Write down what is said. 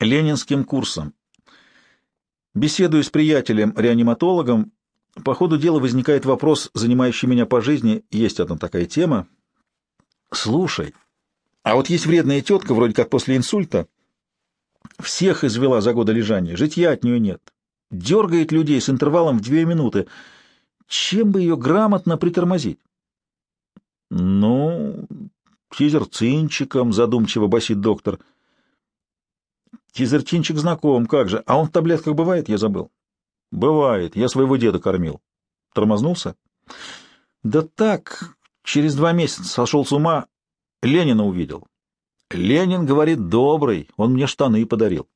ленинским курсом. Беседуя с приятелем-реаниматологом, по ходу дела возникает вопрос, занимающий меня по жизни, есть одна такая тема. Слушай, а вот есть вредная тетка, вроде как после инсульта, всех извела за годы лежания, житья от нее нет. Дергает людей с интервалом в две минуты. Чем бы ее грамотно притормозить? Ну, тизерцинчиком, задумчиво басит доктор. Тизерцинчик знаком, как же. А он в таблетках бывает, я забыл. Бывает, я своего деда кормил. Тормознулся? Да так, через два месяца сошел с ума, Ленина увидел. Ленин, говорит, добрый, он мне штаны подарил.